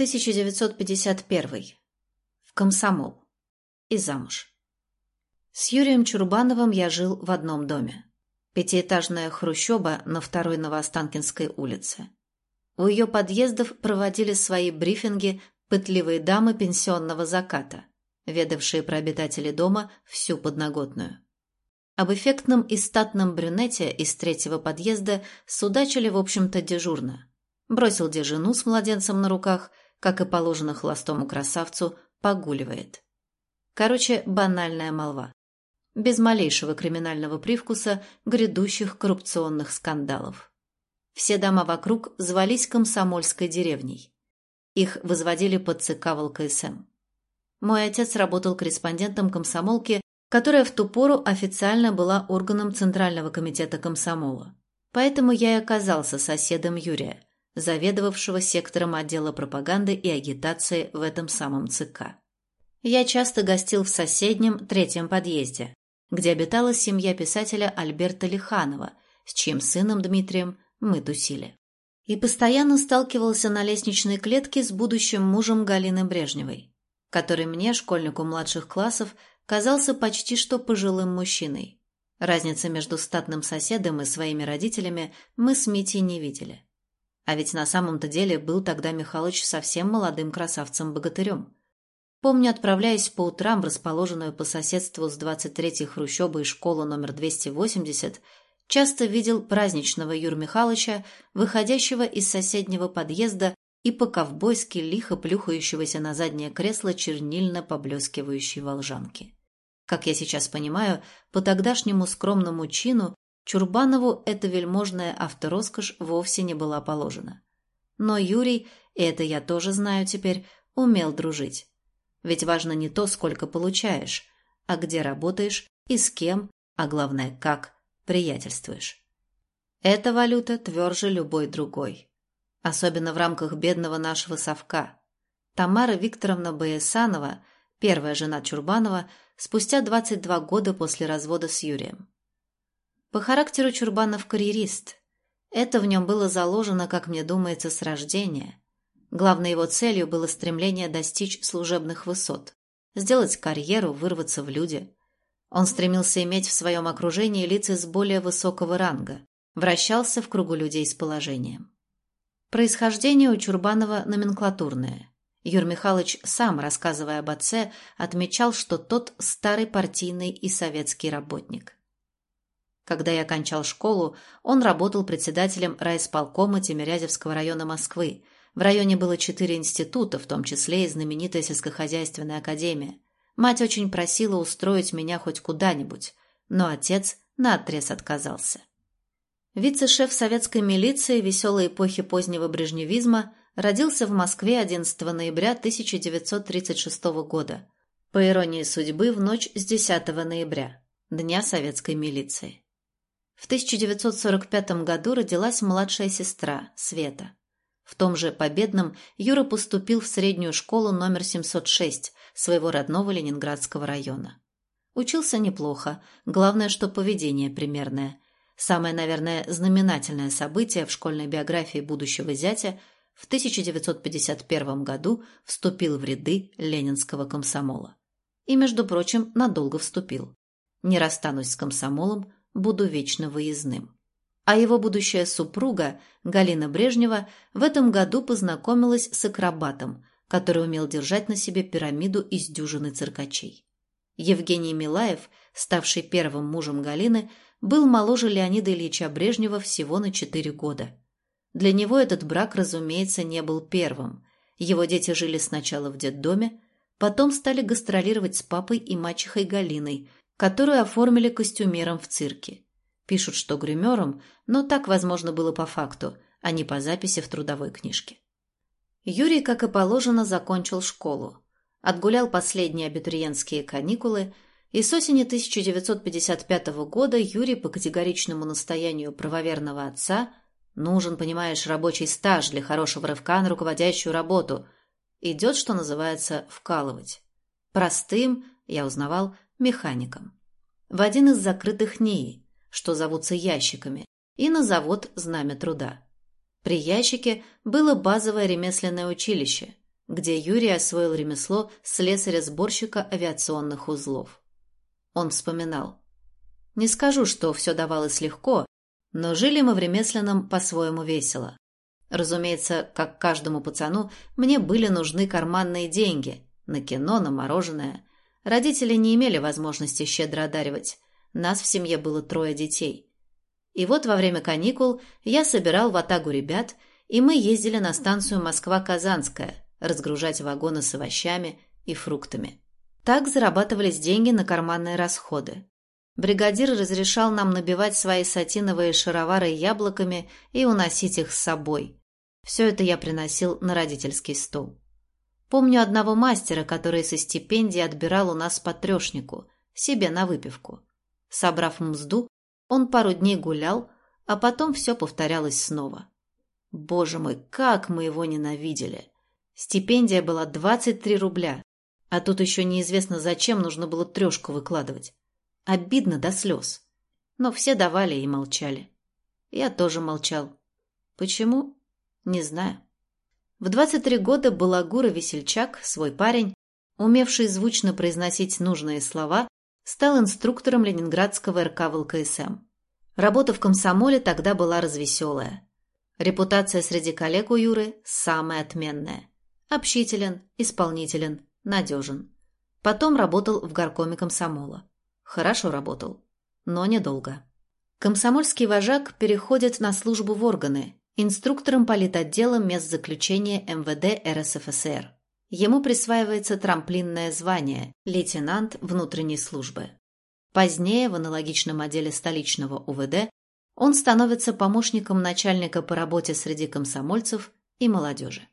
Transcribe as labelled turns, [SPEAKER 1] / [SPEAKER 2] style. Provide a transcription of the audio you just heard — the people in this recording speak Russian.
[SPEAKER 1] 1951. В комсомол. И замуж. С Юрием Чурбановым я жил в одном доме. Пятиэтажная хрущоба на второй Новоостанкинской улице. У ее подъездов проводили свои брифинги пытливые дамы пенсионного заката, ведавшие про обитателей дома всю подноготную. Об эффектном и статном брюнете из третьего подъезда судачили, в общем-то, дежурно. Бросил где жену с младенцем на руках, как и положено холостому красавцу, погуливает. Короче, банальная молва. Без малейшего криминального привкуса грядущих коррупционных скандалов. Все дома вокруг звались комсомольской деревней. Их возводили под ЦК ВЛКСМ. Мой отец работал корреспондентом комсомолки которая в ту пору официально была органом Центрального комитета комсомола. Поэтому я и оказался соседом Юрия, заведовавшего сектором отдела пропаганды и агитации в этом самом ЦК. Я часто гостил в соседнем третьем подъезде, где обитала семья писателя Альберта Лиханова, с чьим сыном Дмитрием мы тусили. И постоянно сталкивался на лестничной клетке с будущим мужем Галины Брежневой, который мне, школьнику младших классов, казался почти что пожилым мужчиной. Разницы между статным соседом и своими родителями мы с Митей не видели. А ведь на самом-то деле был тогда Михалыч совсем молодым красавцем-богатырем. Помню, отправляясь по утрам в расположенную по соседству с 23-й хрущобой школу номер 280, часто видел праздничного Юр Михалыча, выходящего из соседнего подъезда и по-ковбойски лихо плюхающегося на заднее кресло чернильно поблескивающей волжанки. Как я сейчас понимаю, по тогдашнему скромному чину Чурбанову эта вельможная автороскошь вовсе не была положена. Но Юрий, и это я тоже знаю теперь, умел дружить. Ведь важно не то, сколько получаешь, а где работаешь и с кем, а главное, как приятельствуешь. Эта валюта тверже любой другой. Особенно в рамках бедного нашего совка. Тамара Викторовна Боесанова, первая жена Чурбанова, спустя 22 года после развода с Юрием. По характеру Чурбанов карьерист. Это в нем было заложено, как мне думается, с рождения. Главной его целью было стремление достичь служебных высот, сделать карьеру, вырваться в люди. Он стремился иметь в своем окружении лица с более высокого ранга, вращался в кругу людей с положением. Происхождение у Чурбанова номенклатурное. Юр Михайлович сам, рассказывая об отце, отмечал, что тот старый партийный и советский работник. Когда я окончал школу, он работал председателем райисполкома Тимирязевского района Москвы. В районе было четыре института, в том числе и знаменитая сельскохозяйственная академия. Мать очень просила устроить меня хоть куда-нибудь, но отец наотрез отказался. Вице-шеф советской милиции веселой эпохи позднего брежневизма родился в Москве 11 ноября 1936 года, по иронии судьбы в ночь с 10 ноября, Дня советской милиции. В 1945 году родилась младшая сестра, Света. В том же Победном Юра поступил в среднюю школу номер 706 своего родного Ленинградского района. Учился неплохо, главное, что поведение примерное. Самое, наверное, знаменательное событие в школьной биографии будущего зятя – в 1951 году вступил в ряды ленинского комсомола. И, между прочим, надолго вступил. Не расстанусь с комсомолом, буду вечно выездным. А его будущая супруга, Галина Брежнева, в этом году познакомилась с акробатом, который умел держать на себе пирамиду из дюжины циркачей. Евгений Милаев, ставший первым мужем Галины, был моложе Леонида Ильича Брежнева всего на четыре года – для него этот брак, разумеется, не был первым. Его дети жили сначала в детдоме, потом стали гастролировать с папой и мачехой Галиной, которую оформили костюмером в цирке. Пишут, что гримером, но так, возможно, было по факту, а не по записи в трудовой книжке. Юрий, как и положено, закончил школу. Отгулял последние абитуриентские каникулы, и с осени 1955 года Юрий по категоричному настоянию правоверного отца Нужен, понимаешь, рабочий стаж для хорошего рывка на руководящую работу. Идет, что называется, вкалывать. Простым, я узнавал, механиком. В один из закрытых НИИ, что зовутся ящиками, и на завод «Знамя труда». При ящике было базовое ремесленное училище, где Юрий освоил ремесло слесаря-сборщика авиационных узлов. Он вспоминал. «Не скажу, что все давалось легко, но жили мы в ремесленном по-своему весело. Разумеется, как каждому пацану, мне были нужны карманные деньги на кино, на мороженое. Родители не имели возможности щедро одаривать. Нас в семье было трое детей. И вот во время каникул я собирал в Атагу ребят, и мы ездили на станцию Москва-Казанская разгружать вагоны с овощами и фруктами. Так зарабатывались деньги на карманные расходы. Бригадир разрешал нам набивать свои сатиновые шаровары яблоками и уносить их с собой. Все это я приносил на родительский стол. Помню одного мастера, который со стипендии отбирал у нас по трешнику, себе на выпивку. Собрав мзду, он пару дней гулял, а потом все повторялось снова. Боже мой, как мы его ненавидели! Стипендия была 23 рубля, а тут еще неизвестно, зачем нужно было трешку выкладывать. Обидно до слез. Но все давали и молчали. Я тоже молчал. Почему? Не знаю. В 23 года Балагура Весельчак, свой парень, умевший звучно произносить нужные слова, стал инструктором Ленинградского РК ВЛКСМ. Работа в комсомоле тогда была развеселая. Репутация среди коллег у Юры самая отменная. Общителен, исполнителен, надежен. Потом работал в горкоме комсомола. Хорошо работал, но недолго. Комсомольский вожак переходит на службу в органы, инструктором политотдела мест заключения МВД РСФСР. Ему присваивается трамплинное звание – лейтенант внутренней службы. Позднее в аналогичном отделе столичного УВД он становится помощником начальника по работе среди комсомольцев и молодежи.